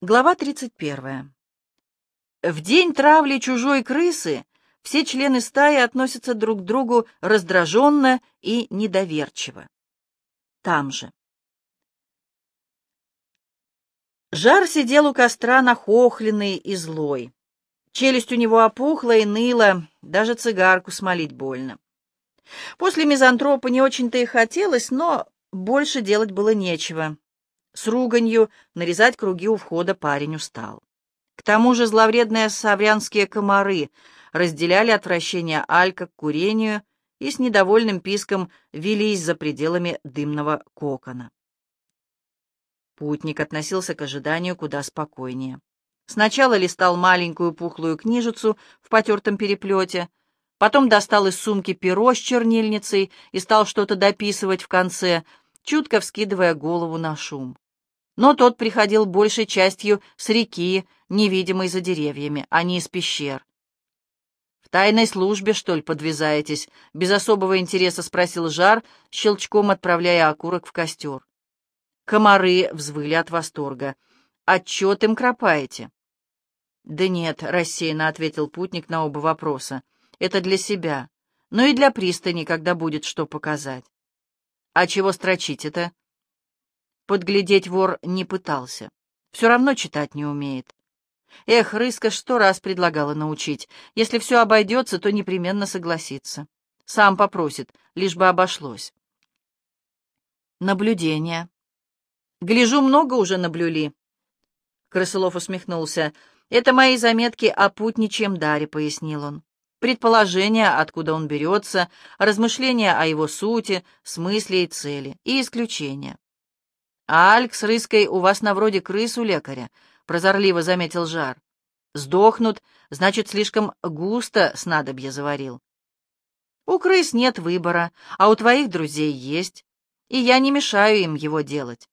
Глава 31. В день травли чужой крысы все члены стаи относятся друг к другу раздраженно и недоверчиво. Там же. Жар сидел у костра нахохленный и злой. Челюсть у него опухла и ныла, даже цигарку смолить больно. После мизантропа не очень-то и хотелось, но больше делать было нечего. С руганью нарезать круги у входа парень устал. К тому же зловредные саврянские комары разделяли отвращение Алька к курению и с недовольным писком велись за пределами дымного кокона. Путник относился к ожиданию куда спокойнее. Сначала листал маленькую пухлую книжицу в потертом переплете, потом достал из сумки перо с чернильницей и стал что-то дописывать в конце, чутко вскидывая голову на шум но тот приходил большей частью с реки, невидимой за деревьями, а не из пещер. «В тайной службе, что ли, подвязаетесь?» — без особого интереса спросил Жар, щелчком отправляя окурок в костер. Комары взвыли от восторга. «Отчет им кропаете?» «Да нет», — рассеянно ответил путник на оба вопроса. «Это для себя, но и для пристани, когда будет что показать». «А чего строчить это?» Подглядеть вор не пытался. Все равно читать не умеет. Эх, Рыска сто раз предлагала научить. Если все обойдется, то непременно согласится. Сам попросит, лишь бы обошлось. Наблюдение. Гляжу, много уже наблюли. Крысылов усмехнулся. Это мои заметки о путничьем даре, пояснил он. Предположения, откуда он берется, размышления о его сути, смысле и цели, и исключения. «А Альк с Рыской у вас на вроде крыс у лекаря», — прозорливо заметил Жар. «Сдохнут, значит, слишком густо снадобье заварил». «У крыс нет выбора, а у твоих друзей есть, и я не мешаю им его делать».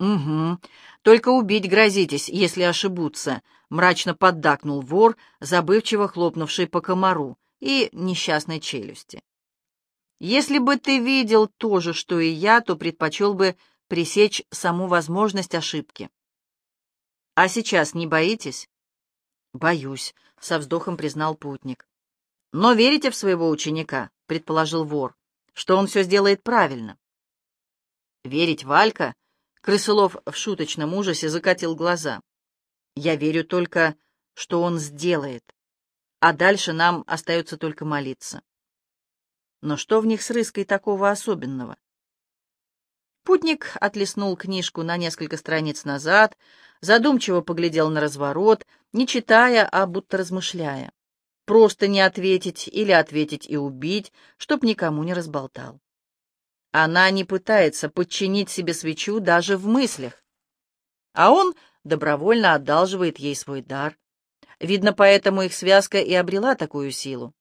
«Угу, только убить грозитесь, если ошибутся», — мрачно поддакнул вор, забывчиво хлопнувший по комару и несчастной челюсти. «Если бы ты видел то же, что и я, то предпочел бы пресечь саму возможность ошибки. «А сейчас не боитесь?» «Боюсь», — со вздохом признал путник. «Но верите в своего ученика?» — предположил вор, — «что он все сделает правильно». «Верить Валька?» — Крысылов в шуточном ужасе закатил глаза. «Я верю только, что он сделает, а дальше нам остается только молиться». Но что в них с Рыской такого особенного? Путник отлеснул книжку на несколько страниц назад, задумчиво поглядел на разворот, не читая, а будто размышляя. Просто не ответить или ответить и убить, чтоб никому не разболтал. Она не пытается подчинить себе свечу даже в мыслях. А он добровольно одалживает ей свой дар. Видно, поэтому их связка и обрела такую силу.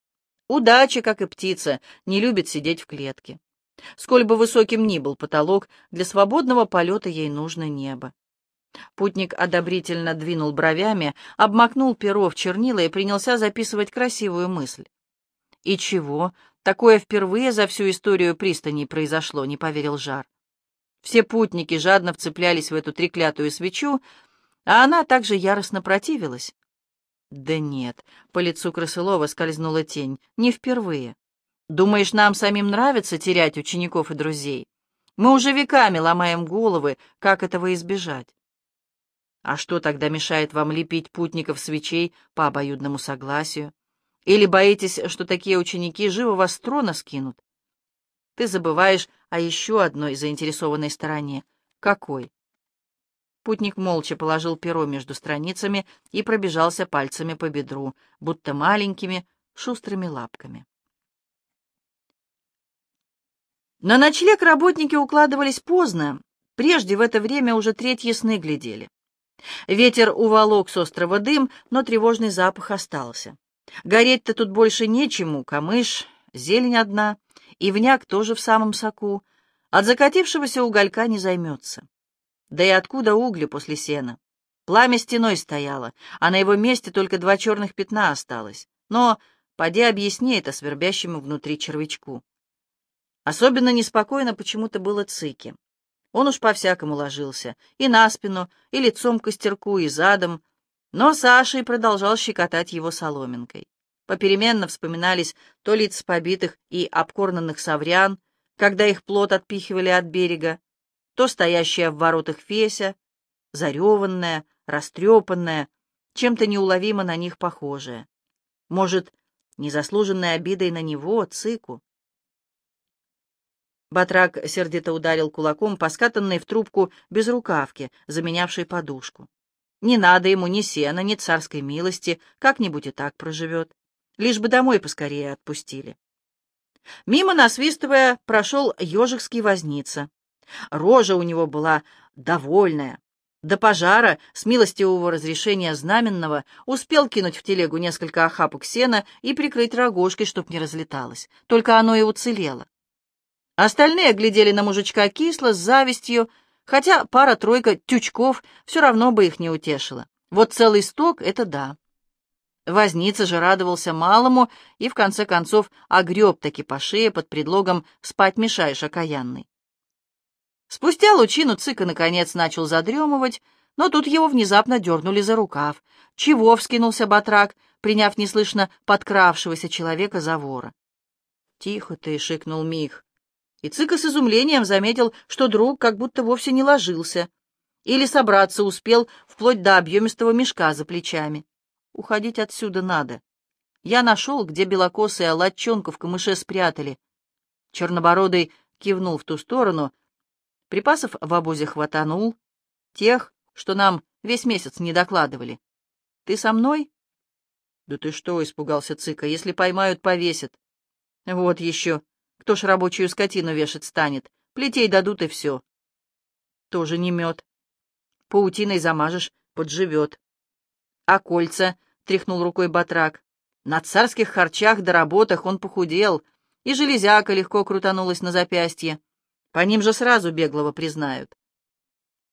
Удача, как и птица, не любит сидеть в клетке. Сколь бы высоким ни был потолок, для свободного полета ей нужно небо. Путник одобрительно двинул бровями, обмакнул перо в чернила и принялся записывать красивую мысль. «И чего? Такое впервые за всю историю пристани произошло», — не поверил Жар. Все путники жадно вцеплялись в эту треклятую свечу, а она также яростно противилась. Да нет, по лицу Красылова скользнула тень, не впервые. Думаешь, нам самим нравится терять учеников и друзей? Мы уже веками ломаем головы, как этого избежать. А что тогда мешает вам лепить путников свечей по обоюдному согласию? Или боитесь, что такие ученики живо вас трона скинут? Ты забываешь о еще одной заинтересованной стороне. Какой? Путник молча положил перо между страницами и пробежался пальцами по бедру, будто маленькими, шустрыми лапками. На ночлег работники укладывались поздно, прежде в это время уже третьи сны глядели. Ветер уволок с острова дым, но тревожный запах остался. Гореть-то тут больше нечему, камыш, зелень одна, и вняк тоже в самом соку. От закатившегося уголька не займется. Да и откуда угли после сена? Пламя стеной стояло, а на его месте только два черных пятна осталось. Но поди объясни это свербящему внутри червячку. Особенно неспокойно почему-то было Цики. Он уж по-всякому ложился, и на спину, и лицом к костерку, и задом, но Саша и продолжал щекотать его соломинкой. Попеременно вспоминались то лица побитых и обкорнанных саврян, когда их плод отпихивали от берега, то стоящая в воротах Феся, зареванная, растрепанная, чем-то неуловимо на них похожая. Может, незаслуженной обидой на него, Цику? Батрак сердито ударил кулаком по скатанной в трубку безрукавке, заменявшей подушку. Не надо ему ни сена, ни царской милости, как-нибудь и так проживет. Лишь бы домой поскорее отпустили. Мимо, насвистывая, прошел ежикский возница. Рожа у него была довольная. До пожара, с милостивого разрешения знаменного, успел кинуть в телегу несколько охапок сена и прикрыть рогожкой, чтоб не разлеталось. Только оно и уцелело. Остальные глядели на мужичка кисло, с завистью, хотя пара-тройка тючков все равно бы их не утешила. Вот целый сток — это да. Возница же радовался малому и, в конце концов, огреб таки по шее под предлогом «спать мешаешь, окаянный». Спустя лучину Цыка, наконец, начал задремывать, но тут его внезапно дернули за рукав. Чего вскинулся батрак, приняв неслышно подкравшегося человека за вора? «Тихо ты!» — шикнул Мих. И Цыка с изумлением заметил, что друг как будто вовсе не ложился. Или собраться успел вплоть до объемистого мешка за плечами. Уходить отсюда надо. Я нашел, где белокосые латчонку в камыше спрятали. Чернобородый кивнул в ту сторону. Припасов в обозе хватанул. Тех, что нам весь месяц не докладывали. Ты со мной? Да ты что, испугался Цыка, если поймают, повесят. Вот еще. Кто ж рабочую скотину вешать станет? Плетей дадут и все. Тоже не мед. Паутиной замажешь, подживет. А кольца, — тряхнул рукой батрак. На царских харчах да работах он похудел, и железяка легко крутанулась на запястье. По ним же сразу беглого признают.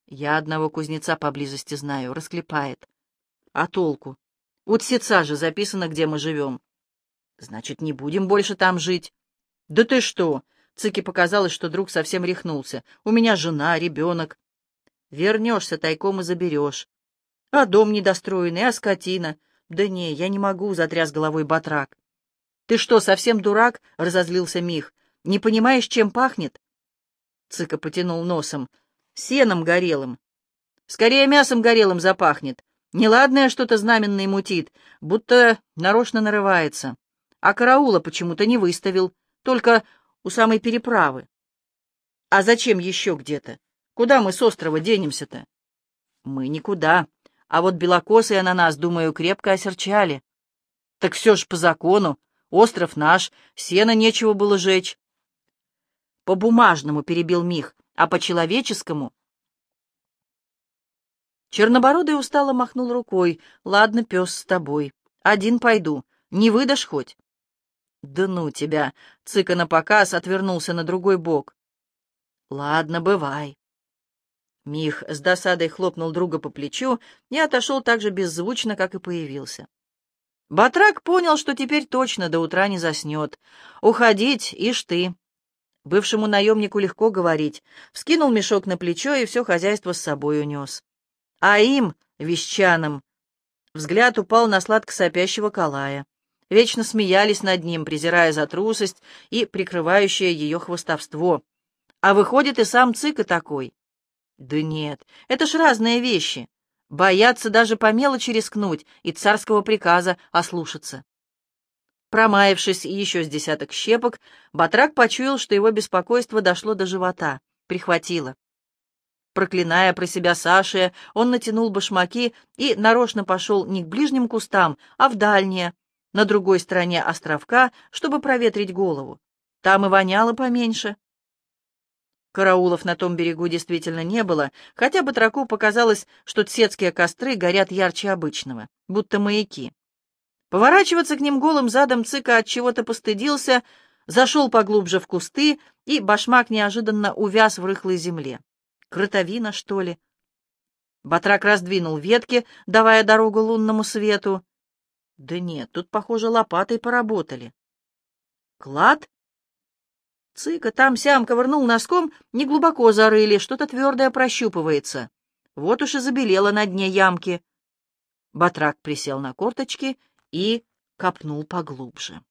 Я одного кузнеца поблизости знаю, расклепает. А толку? У Тсеца же записано, где мы живем. Значит, не будем больше там жить. «Да ты что?» — Цыке показалось, что друг совсем рехнулся. «У меня жена, ребенок». «Вернешься, тайком и заберешь». «А дом недостроенный, а скотина?» «Да не, я не могу», — затряс головой батрак. «Ты что, совсем дурак?» — разозлился Мих. «Не понимаешь, чем пахнет?» Цыка потянул носом. «Сеном горелым». «Скорее мясом горелым запахнет. Неладное что-то знаменное мутит, будто нарочно нарывается. А караула почему-то не выставил только у самой переправы. А зачем еще где-то? Куда мы с острова денемся-то? Мы никуда. А вот белокосые на нас, думаю, крепко осерчали. Так все ж по закону. Остров наш, сено нечего было жечь. По-бумажному перебил Мих, а по-человеческому... Чернобородый устало махнул рукой. «Ладно, пес, с тобой. Один пойду. Не выдашь хоть?» «Да ну тебя!» — Цыка на показ отвернулся на другой бок. «Ладно, бывай». Мих с досадой хлопнул друга по плечу и отошел так же беззвучно, как и появился. Батрак понял, что теперь точно до утра не заснет. «Уходить, ишь ты!» Бывшему наемнику легко говорить. Вскинул мешок на плечо и все хозяйство с собой унес. А им, вещаным, взгляд упал на сладко сопящего Калая вечно смеялись над ним, презирая за трусость и прикрывающее ее хвостовство. А выходит и сам Цыка такой. Да нет, это ж разные вещи. Бояться даже по мелочи рискнуть и царского приказа ослушаться. Промаявшись еще с десяток щепок, Батрак почуял, что его беспокойство дошло до живота, прихватило. Проклиная про себя Саши, он натянул башмаки и нарочно пошел не к ближним кустам, а в дальние, на другой стороне островка, чтобы проветрить голову. Там и воняло поменьше. Караулов на том берегу действительно не было, хотя батраку показалось, что тсетские костры горят ярче обычного, будто маяки. Поворачиваться к ним голым задом Цыка от чего-то постыдился, зашел поглубже в кусты, и башмак неожиданно увяз в рыхлой земле. Кротовина, что ли? Батрак раздвинул ветки, давая дорогу лунному свету. Да нет, тут, похоже, лопатой поработали. Клад? Цыка там-сям ковырнул носком, неглубоко зарыли, что-то твердое прощупывается. Вот уж и забелело на дне ямки. Батрак присел на корточки и копнул поглубже.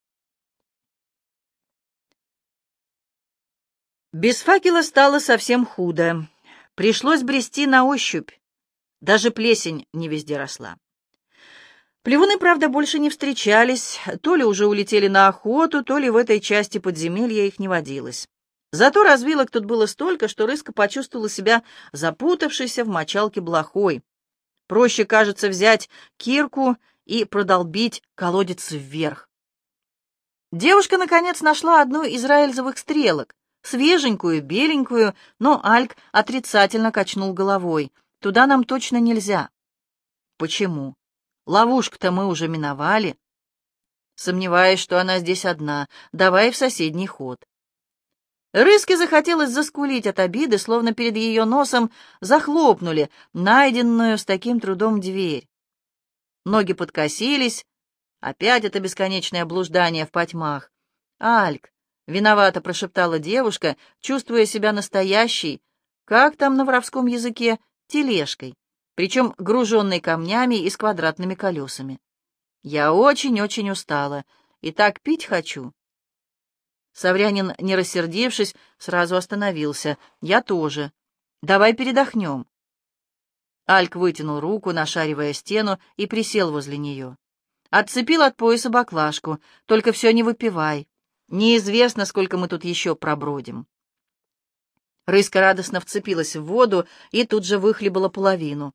Без факела стало совсем худо. Пришлось брести на ощупь. Даже плесень не везде росла. Плевуны, правда, больше не встречались, то ли уже улетели на охоту, то ли в этой части подземелья их не водилось. Зато развилок тут было столько, что Рыска почувствовала себя запутавшейся в мочалке блохой. Проще, кажется, взять кирку и продолбить колодец вверх. Девушка, наконец, нашла одну из раэльзовых стрелок, свеженькую, беленькую, но Альк отрицательно качнул головой. Туда нам точно нельзя. Почему? Ловушку-то мы уже миновали. Сомневаюсь, что она здесь одна. Давай в соседний ход. Рыске захотелось заскулить от обиды, словно перед ее носом захлопнули найденную с таким трудом дверь. Ноги подкосились. Опять это бесконечное блуждание в потьмах. «Альк!» — виновато прошептала девушка, чувствуя себя настоящей, как там на воровском языке, тележкой причем груженный камнями и с квадратными колесами. Я очень-очень устала, и так пить хочу. Саврянин, не рассердившись, сразу остановился. Я тоже. Давай передохнем. Альк вытянул руку, нашаривая стену, и присел возле нее. Отцепил от пояса баклажку. Только все не выпивай. Неизвестно, сколько мы тут еще пробродим. Рыска радостно вцепилась в воду и тут же выхлебала половину.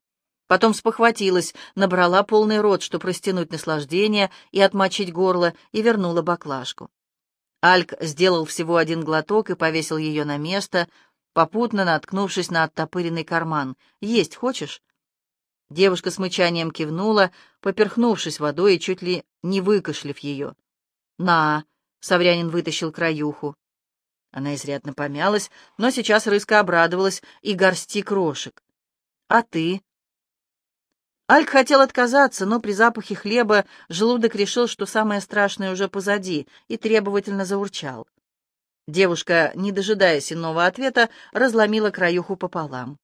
Потом спохватилась, набрала полный рот, чтобы растянуть наслаждение и отмочить горло, и вернула баклажку. Альк сделал всего один глоток и повесил ее на место, попутно наткнувшись на оттопыренный карман. «Есть хочешь?» Девушка с мычанием кивнула, поперхнувшись водой и чуть ли не выкашлив ее. «На!» — Саврянин вытащил краюху. Она изрядно помялась, но сейчас рыска обрадовалась и горсти крошек. «А ты?» Альк хотел отказаться, но при запахе хлеба желудок решил, что самое страшное уже позади, и требовательно заурчал. Девушка, не дожидаясь иного ответа, разломила краюху пополам.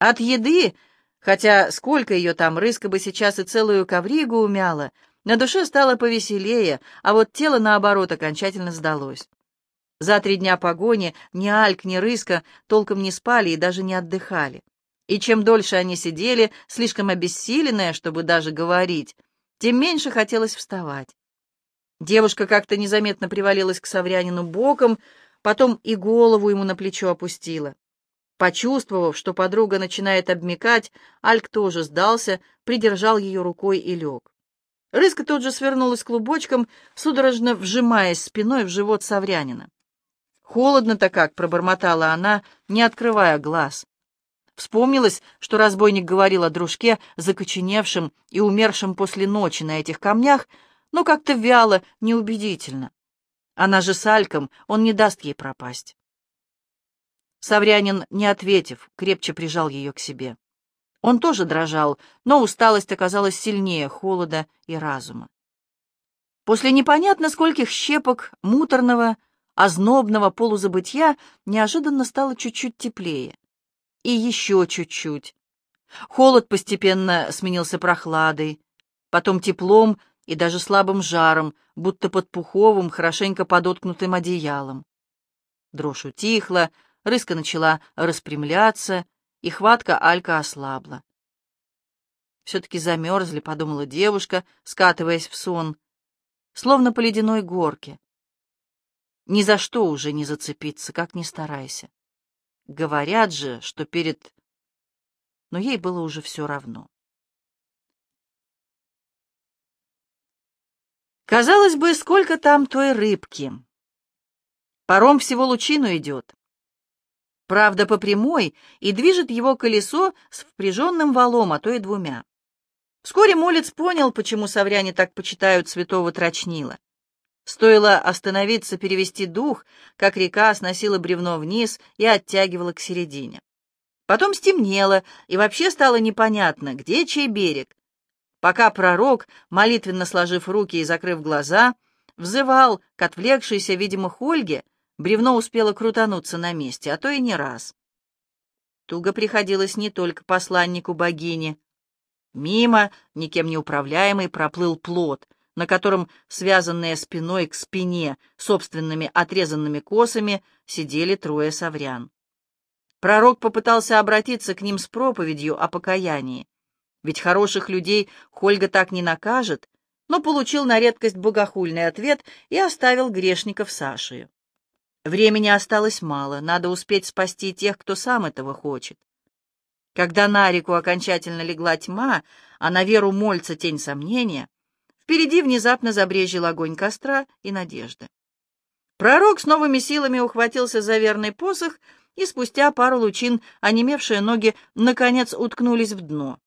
От еды, хотя сколько ее там, рыска бы сейчас и целую ковригу умяла, на душе стало повеселее, а вот тело, наоборот, окончательно сдалось. За три дня погони ни Альк, ни Рыска толком не спали и даже не отдыхали. И чем дольше они сидели, слишком обессиленные, чтобы даже говорить, тем меньше хотелось вставать. Девушка как-то незаметно привалилась к Саврянину боком, потом и голову ему на плечо опустила. Почувствовав, что подруга начинает обмекать, Альк тоже сдался, придержал ее рукой и лег. Рыска тут же свернулась клубочком, судорожно вжимаясь спиной в живот Саврянина. «Холодно-то как!» — пробормотала она, не открывая глаз. Вспомнилось, что разбойник говорил о дружке, закоченевшем и умершем после ночи на этих камнях, но как-то вяло, неубедительно. Она же с Альком, он не даст ей пропасть. Саврянин, не ответив, крепче прижал ее к себе. Он тоже дрожал, но усталость оказалась сильнее холода и разума. После непонятно скольких щепок, муторного, ознобного полузабытья неожиданно стало чуть-чуть теплее и еще чуть-чуть. Холод постепенно сменился прохладой, потом теплом и даже слабым жаром, будто под пуховым, хорошенько подоткнутым одеялом. Дрожь утихла, рыска начала распрямляться, и хватка Алька ослабла. «Все-таки замерзли», — подумала девушка, скатываясь в сон, словно по ледяной горке. Ни за что уже не зацепиться, как ни старайся. Говорят же, что перед... Но ей было уже все равно. Казалось бы, сколько там той рыбки. Паром всего лучину идет. Правда, по прямой, и движет его колесо с впряженным валом, а то и двумя. Вскоре Молец понял, почему савряне так почитают святого Трочнила. Стоило остановиться, перевести дух, как река сносила бревно вниз и оттягивала к середине. Потом стемнело, и вообще стало непонятно, где чей берег. Пока пророк, молитвенно сложив руки и закрыв глаза, взывал к отвлекшейся, видимо, Хольге, бревно успело крутануться на месте, а то и не раз. Туго приходилось не только посланнику богини. Мимо, никем не управляемый, проплыл плод, на котором, связанные спиной к спине, собственными отрезанными косами, сидели трое саврян. Пророк попытался обратиться к ним с проповедью о покаянии. Ведь хороших людей Хольга так не накажет, но получил на редкость богохульный ответ и оставил грешников Сашию. Времени осталось мало, надо успеть спасти тех, кто сам этого хочет. Когда на реку окончательно легла тьма, а на веру Мольца тень сомнения, впереди внезапно забрежил огонь костра и надежда. Пророк с новыми силами ухватился за верный посох, и спустя пару лучин онемевшие ноги наконец уткнулись в дно.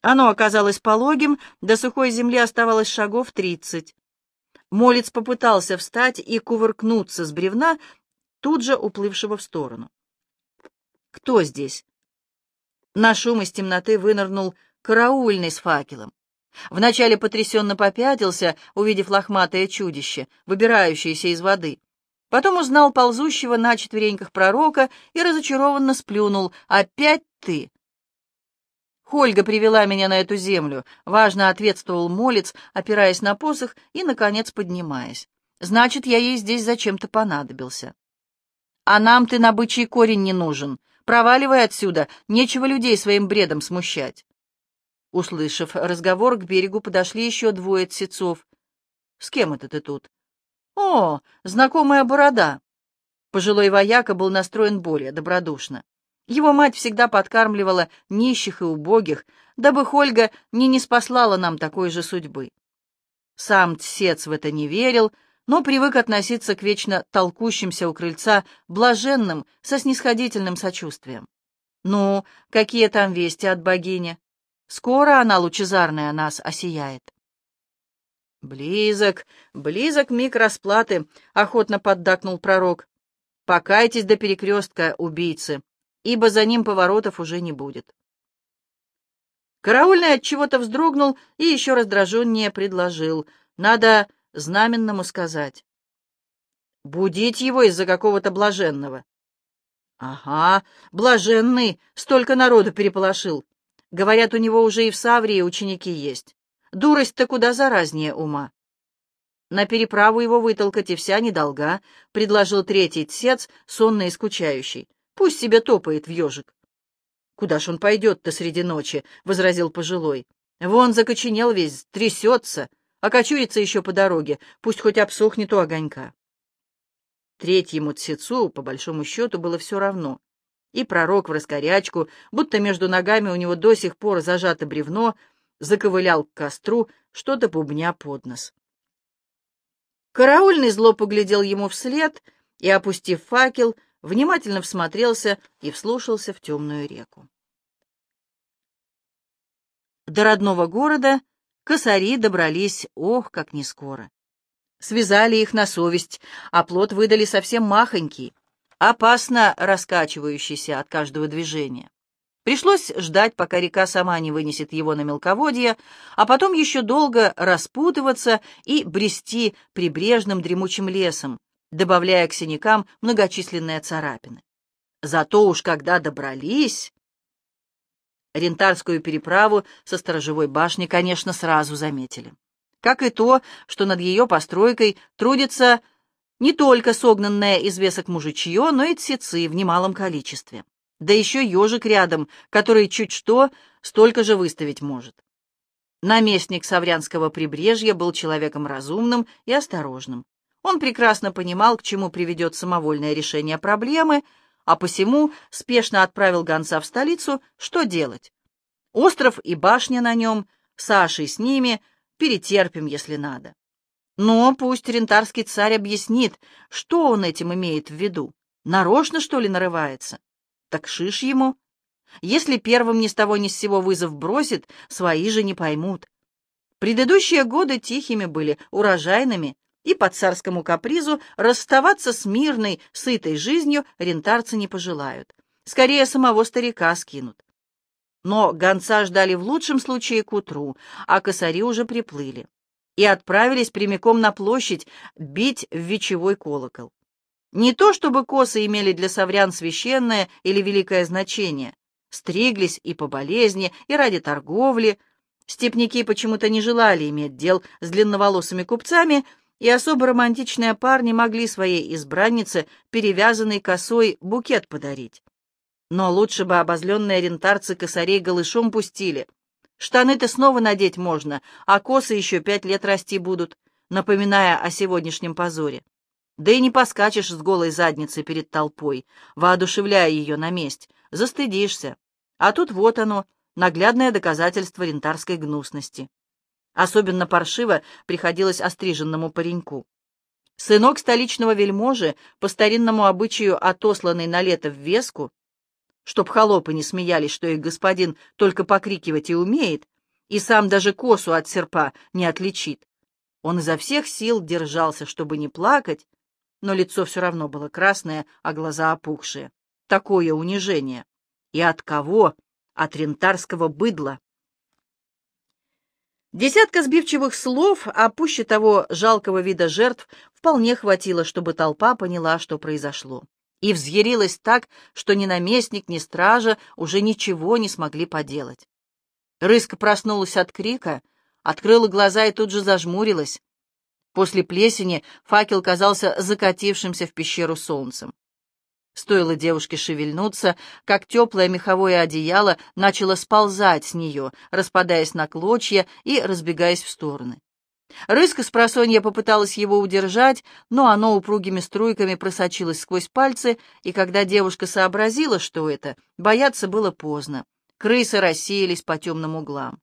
Оно оказалось пологим, до сухой земли оставалось шагов тридцать. Молец попытался встать и кувыркнуться с бревна, тут же уплывшего в сторону. «Кто здесь?» На шум из темноты вынырнул караульный с факелом. Вначале потрясенно попятился, увидев лохматое чудище, выбирающееся из воды. Потом узнал ползущего на четвереньках пророка и разочарованно сплюнул. «Опять ты!» Хольга привела меня на эту землю, важно ответствовал молец, опираясь на посох и, наконец, поднимаясь. Значит, я ей здесь зачем-то понадобился. А нам ты на бычий корень не нужен. Проваливай отсюда, нечего людей своим бредом смущать. Услышав разговор, к берегу подошли еще двое тсецов. «С кем это ты тут?» «О, знакомая борода!» Пожилой вояка был настроен более добродушно. Его мать всегда подкармливала нищих и убогих, дабы Хольга не не спаслала нам такой же судьбы. Сам Тсец в это не верил, но привык относиться к вечно толкущимся у крыльца блаженным, со снисходительным сочувствием. Ну, какие там вести от богини? Скоро она, лучезарная, нас осияет. Близок, близок миг расплаты, — охотно поддакнул пророк. Покайтесь до перекрестка, убийцы ибо за ним поворотов уже не будет. Караульный от чего-то вздрогнул и еще раздраженнее предложил. Надо знаменному сказать. Будить его из-за какого-то блаженного. Ага, блаженный, столько народу переполошил. Говорят, у него уже и в Саврии ученики есть. Дурость-то куда заразнее ума. На переправу его вытолкать и вся недолга, — предложил третий тсец, сонный и скучающий. Пусть себе топает в ежик. Куда ж он пойдет-то среди ночи? — возразил пожилой. Вон закоченел весь, трясется, а кочурится еще по дороге, пусть хоть обсохнет у огонька. Третьему тсецу, по большому счету, было все равно. И пророк в раскорячку, будто между ногами у него до сих пор зажато бревно, заковылял к костру, что-то бубня под нос. Караульный зло поглядел ему вслед и, опустив факел, внимательно всмотрелся и вслушался в темную реку. До родного города косари добрались, ох, как не скоро. Связали их на совесть, а плод выдали совсем махонький, опасно раскачивающийся от каждого движения. Пришлось ждать, пока река сама не вынесет его на мелководье, а потом еще долго распутываться и брести прибрежным дремучим лесом, добавляя к синякам многочисленные царапины. Зато уж когда добрались... Рентарскую переправу со сторожевой башни, конечно, сразу заметили. Как и то, что над ее постройкой трудится не только согнанное из весок мужичье, но и тсецы в немалом количестве. Да еще ежик рядом, который чуть что столько же выставить может. Наместник Саврянского прибрежья был человеком разумным и осторожным. Он прекрасно понимал, к чему приведет самовольное решение проблемы, а посему спешно отправил гонца в столицу, что делать. Остров и башня на нем, Сашей с ними, перетерпим, если надо. Но пусть рентарский царь объяснит, что он этим имеет в виду. Нарочно, что ли, нарывается? Так шиш ему. Если первым ни с того ни с сего вызов бросит, свои же не поймут. Предыдущие годы тихими были, урожайными, и по царскому капризу расставаться с мирной, сытой жизнью рентарцы не пожелают. Скорее, самого старика скинут. Но гонца ждали в лучшем случае к утру, а косари уже приплыли. И отправились прямиком на площадь бить в вечевой колокол. Не то чтобы косы имели для саврян священное или великое значение. Стриглись и по болезни, и ради торговли. Степники почему-то не желали иметь дел с длинноволосыми купцами, и особо романтичные парни могли своей избраннице перевязанный косой букет подарить. Но лучше бы обозленные рентарцы косарей голышом пустили. Штаны-то снова надеть можно, а косы еще пять лет расти будут, напоминая о сегодняшнем позоре. Да и не поскачешь с голой задницей перед толпой, воодушевляя ее на месть, застыдишься. А тут вот оно, наглядное доказательство рентарской гнусности. Особенно паршиво приходилось остриженному пареньку. Сынок столичного вельможи, по старинному обычаю отосланный на лето в Веску, чтоб холопы не смеялись, что их господин только покрикивать и умеет, и сам даже косу от серпа не отличит. Он изо всех сил держался, чтобы не плакать, но лицо все равно было красное, а глаза опухшие. Такое унижение. И от кого? От рентарского быдла. Десятка сбивчивых слов, а пуще того жалкого вида жертв, вполне хватило, чтобы толпа поняла, что произошло. И взъярилась так, что ни наместник, ни стража уже ничего не смогли поделать. Рыска проснулась от крика, открыла глаза и тут же зажмурилась. После плесени факел казался закатившимся в пещеру солнцем. Стоило девушке шевельнуться, как теплое меховое одеяло начало сползать с нее, распадаясь на клочья и разбегаясь в стороны. Рыска с просонья попыталась его удержать, но оно упругими струйками просочилось сквозь пальцы, и когда девушка сообразила, что это, бояться было поздно. Крысы рассеялись по темным углам.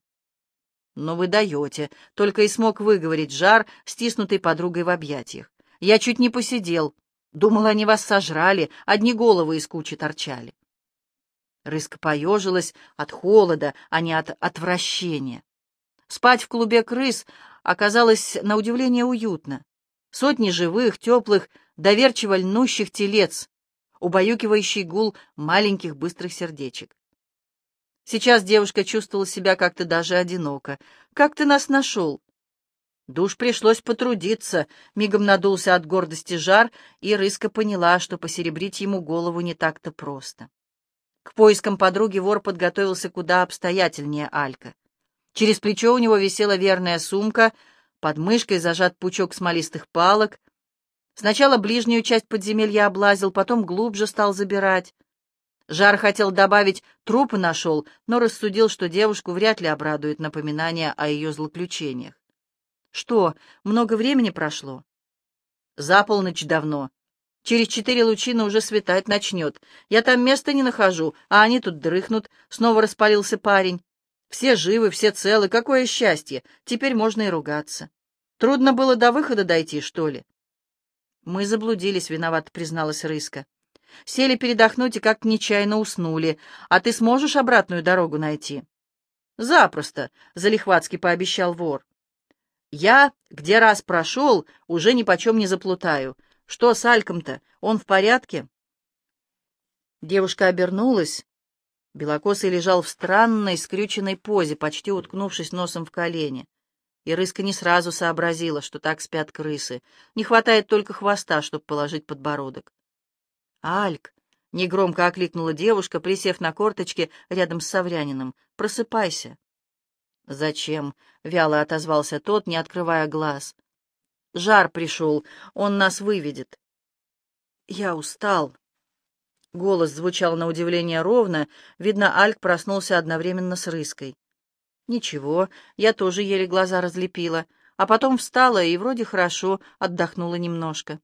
«Но вы даете», — только и смог выговорить жар, стиснутый подругой в объятиях. «Я чуть не посидел. Думал, они вас сожрали, одни головы из кучи торчали». Рыска поежилась от холода, а не от отвращения. Спать в клубе крыс оказалось на удивление уютно. Сотни живых, теплых, доверчиво льнущих телец, убаюкивающий гул маленьких быстрых сердечек. Сейчас девушка чувствовала себя как-то даже одиноко. «Как ты нас нашел?» Душ пришлось потрудиться, мигом надулся от гордости жар, и Рыска поняла, что посеребрить ему голову не так-то просто. К поискам подруги вор подготовился куда обстоятельнее Алька. Через плечо у него висела верная сумка, под мышкой зажат пучок смолистых палок. Сначала ближнюю часть подземелья облазил, потом глубже стал забирать. Жар хотел добавить «трупы нашел», но рассудил, что девушку вряд ли обрадует напоминание о ее злоключениях. «Что, много времени прошло?» «За полночь давно. Через четыре лучины уже светать начнет. Я там места не нахожу, а они тут дрыхнут», — снова распалился парень. «Все живы, все целы, какое счастье! Теперь можно и ругаться. Трудно было до выхода дойти, что ли?» «Мы заблудились», — виноват призналась Рыска. Сели передохнуть и как-то нечаянно уснули. А ты сможешь обратную дорогу найти? Запросто, — залихватски пообещал вор. Я, где раз прошел, уже ни почем не заплутаю. Что с Альком-то? Он в порядке? Девушка обернулась. Белокосый лежал в странной, скрюченной позе, почти уткнувшись носом в колени. И Рыска не сразу сообразила, что так спят крысы. Не хватает только хвоста, чтобы положить подбородок. «Альк!» — негромко окликнула девушка, присев на корточки рядом с Саврянином. «Просыпайся!» «Зачем?» — вяло отозвался тот, не открывая глаз. «Жар пришел, он нас выведет». «Я устал». Голос звучал на удивление ровно, видно, Альк проснулся одновременно с Рыской. «Ничего, я тоже еле глаза разлепила, а потом встала и вроде хорошо, отдохнула немножко».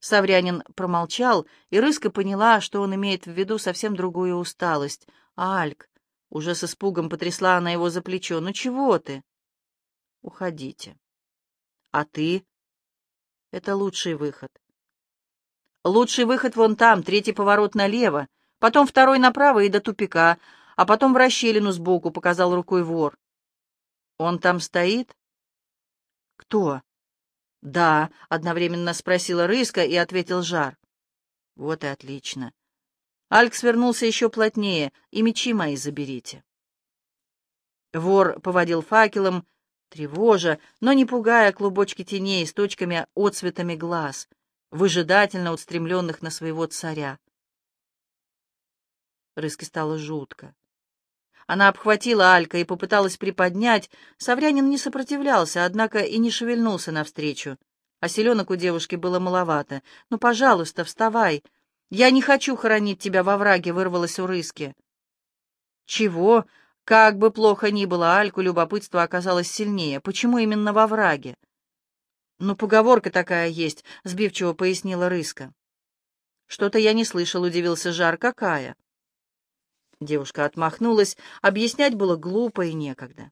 Саврянин промолчал, и Рыска поняла, что он имеет в виду совсем другую усталость. А Альк уже с испугом потрясла она его за плечо. «Ну чего ты?» «Уходите». «А ты?» «Это лучший выход». «Лучший выход вон там, третий поворот налево, потом второй направо и до тупика, а потом в расщелину сбоку», — показал рукой вор. «Он там стоит?» «Кто?» «Да», — одновременно спросила Рыска и ответил Жар. «Вот и отлично. Альк свернулся еще плотнее, и мечи мои заберите». Вор поводил факелом, тревожа, но не пугая клубочки теней с точками отцветами глаз, выжидательно устремленных на своего царя. Рыске стало жутко. Она обхватила Алька и попыталась приподнять. Саврянин не сопротивлялся, однако и не шевельнулся навстречу. А селенок у девушки было маловато. «Ну, пожалуйста, вставай. Я не хочу хоронить тебя во враге», — вырвалось у Рыски. «Чего?» Как бы плохо ни было, Альку любопытство оказалось сильнее. Почему именно во враге? «Ну, поговорка такая есть», — сбивчиво пояснила Рыска. «Что-то я не слышал», — удивился Жар. «Какая?» Девушка отмахнулась. Объяснять было глупо и некогда.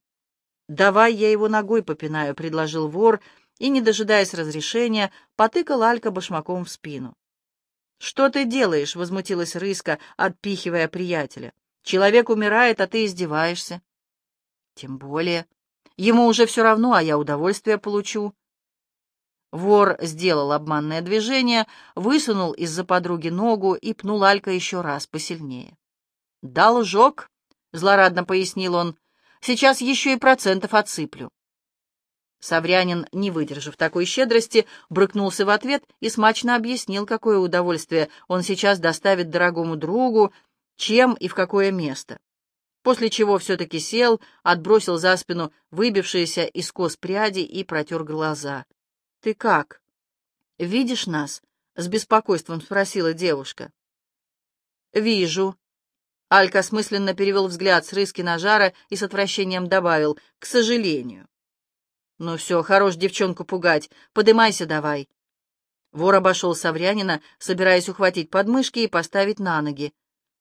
«Давай я его ногой попинаю», — предложил вор, и, не дожидаясь разрешения, потыкал Алька башмаком в спину. «Что ты делаешь?» — возмутилась Рыска, отпихивая приятеля. Человек умирает, а ты издеваешься. Тем более. Ему уже все равно, а я удовольствие получу. Вор сделал обманное движение, высунул из-за подруги ногу и пнул Алька еще раз посильнее. «Должок», — злорадно пояснил он, — «сейчас еще и процентов отсыплю». Саврянин, не выдержав такой щедрости, брыкнулся в ответ и смачно объяснил, какое удовольствие он сейчас доставит дорогому другу, чем и в какое место. После чего все-таки сел, отбросил за спину выбившиеся из кос пряди и протер глаза. «Ты как? Видишь нас?» — с беспокойством спросила девушка. «Вижу». Алька смысленно перевел взгляд с рыски на жара и с отвращением добавил «к сожалению». «Ну все, хорош девчонку пугать, подымайся давай». Вор обошел Саврянина, собираясь ухватить подмышки и поставить на ноги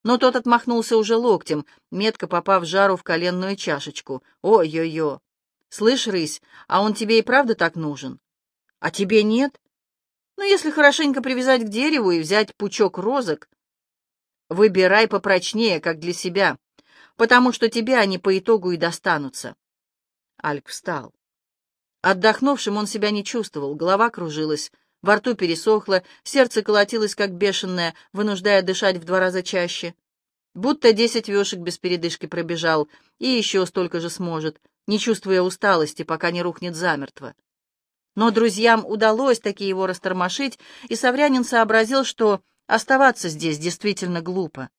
но тот отмахнулся уже локтем, метко попав жару в коленную чашечку. «Ой-ой-ой! Слышь, рысь, а он тебе и правда так нужен? А тебе нет? Ну, если хорошенько привязать к дереву и взять пучок розок, выбирай попрочнее, как для себя, потому что тебе они по итогу и достанутся». Альк встал. Отдохнувшим он себя не чувствовал, голова кружилась, во рту пересохло, сердце колотилось как бешеное, вынуждая дышать в два раза чаще. Будто десять вешек без передышки пробежал, и еще столько же сможет, не чувствуя усталости, пока не рухнет замертво. Но друзьям удалось таки его растормошить, и Саврянин сообразил, что оставаться здесь действительно глупо.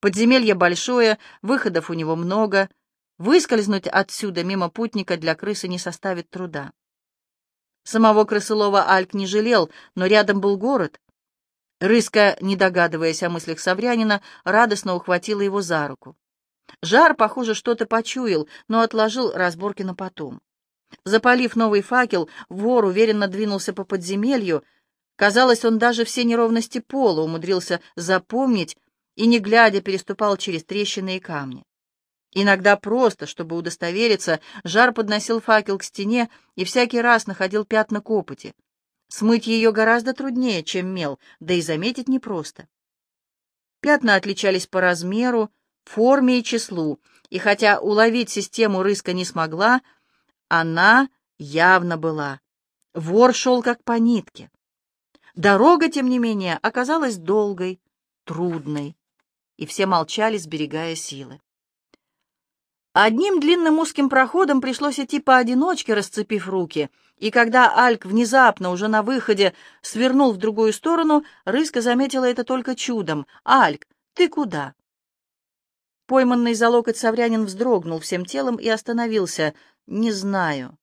Подземелье большое, выходов у него много, выскользнуть отсюда мимо путника для крысы не составит труда. Самого крысолова Альк не жалел, но рядом был город. Рыска, не догадываясь о мыслях Саврянина, радостно ухватила его за руку. Жар, похоже, что-то почуял, но отложил разборки на потом. Запалив новый факел, вор уверенно двинулся по подземелью. Казалось, он даже все неровности пола умудрился запомнить и, не глядя, переступал через трещины и камни. Иногда просто, чтобы удостовериться, жар подносил факел к стене и всякий раз находил пятна копоти. Смыть ее гораздо труднее, чем мел, да и заметить непросто. Пятна отличались по размеру, форме и числу, и хотя уловить систему рыска не смогла, она явно была. Вор шел как по нитке. Дорога, тем не менее, оказалась долгой, трудной, и все молчали, сберегая силы. Одним длинным узким проходом пришлось идти поодиночке, расцепив руки, и когда Альк внезапно, уже на выходе, свернул в другую сторону, Рыска заметила это только чудом. «Альк, ты куда?» Пойманный за локоть Саврянин вздрогнул всем телом и остановился. «Не знаю».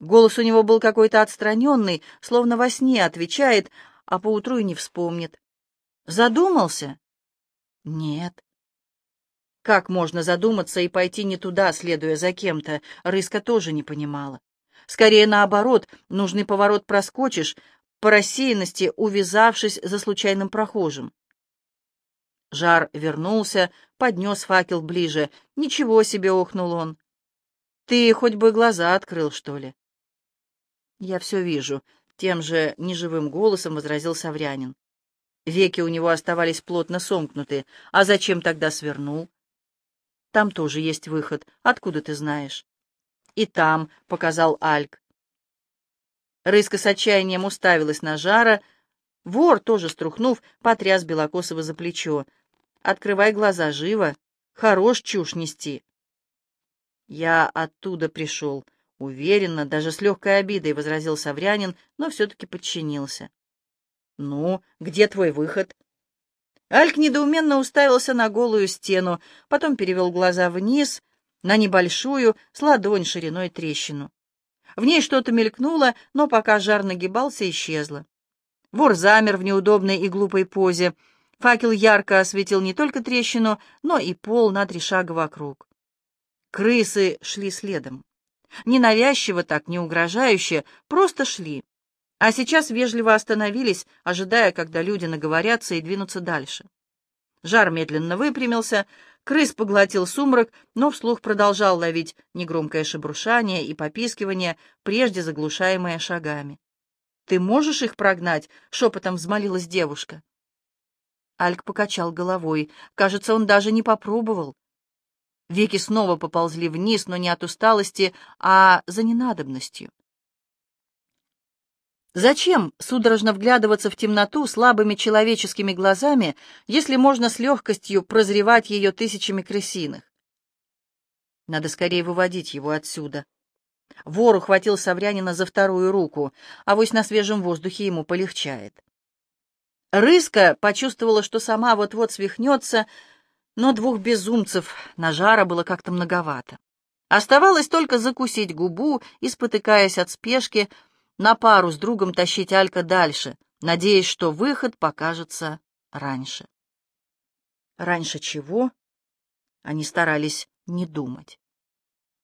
Голос у него был какой-то отстраненный, словно во сне отвечает, а поутру и не вспомнит. «Задумался?» «Нет». Как можно задуматься и пойти не туда, следуя за кем-то, Рыска тоже не понимала. Скорее наоборот, нужный поворот проскочишь, по рассеянности увязавшись за случайным прохожим. Жар вернулся, поднес факел ближе. «Ничего себе!» — охнул он. «Ты хоть бы глаза открыл, что ли?» «Я все вижу», — тем же неживым голосом возразил Саврянин. Веки у него оставались плотно сомкнуты. «А зачем тогда свернул?» Там тоже есть выход. Откуда ты знаешь?» «И там», — показал Альк. Рыска с отчаянием уставилась на жара. Вор, тоже струхнув, потряс Белокосова за плечо. «Открывай глаза, живо! Хорош чушь нести!» «Я оттуда пришел», Уверенно, даже с легкой обидой возразил Саврянин, но все-таки подчинился. «Ну, где твой выход?» Альк недоуменно уставился на голую стену, потом перевел глаза вниз, на небольшую, с ладонь шириной трещину. В ней что-то мелькнуло, но пока жар нагибался, исчезло. Вор замер в неудобной и глупой позе. Факел ярко осветил не только трещину, но и пол на три шага вокруг. Крысы шли следом. Не навязчиво так, не угрожающе, просто шли. А сейчас вежливо остановились, ожидая, когда люди наговорятся и двинутся дальше. Жар медленно выпрямился, крыс поглотил сумрак, но вслух продолжал ловить негромкое шебрушание и попискивание, прежде заглушаемое шагами. «Ты можешь их прогнать?» — шепотом взмолилась девушка. Альк покачал головой. Кажется, он даже не попробовал. Веки снова поползли вниз, но не от усталости, а за ненадобностью. Зачем судорожно вглядываться в темноту слабыми человеческими глазами, если можно с легкостью прозревать ее тысячами крысиных? Надо скорее выводить его отсюда. Вор ухватил Саврянина за вторую руку, а вось на свежем воздухе ему полегчает. Рыска почувствовала, что сама вот-вот свихнется, но двух безумцев на жара было как-то многовато. Оставалось только закусить губу и, спотыкаясь от спешки, на пару с другом тащить Алька дальше, надеясь, что выход покажется раньше. Раньше чего? Они старались не думать.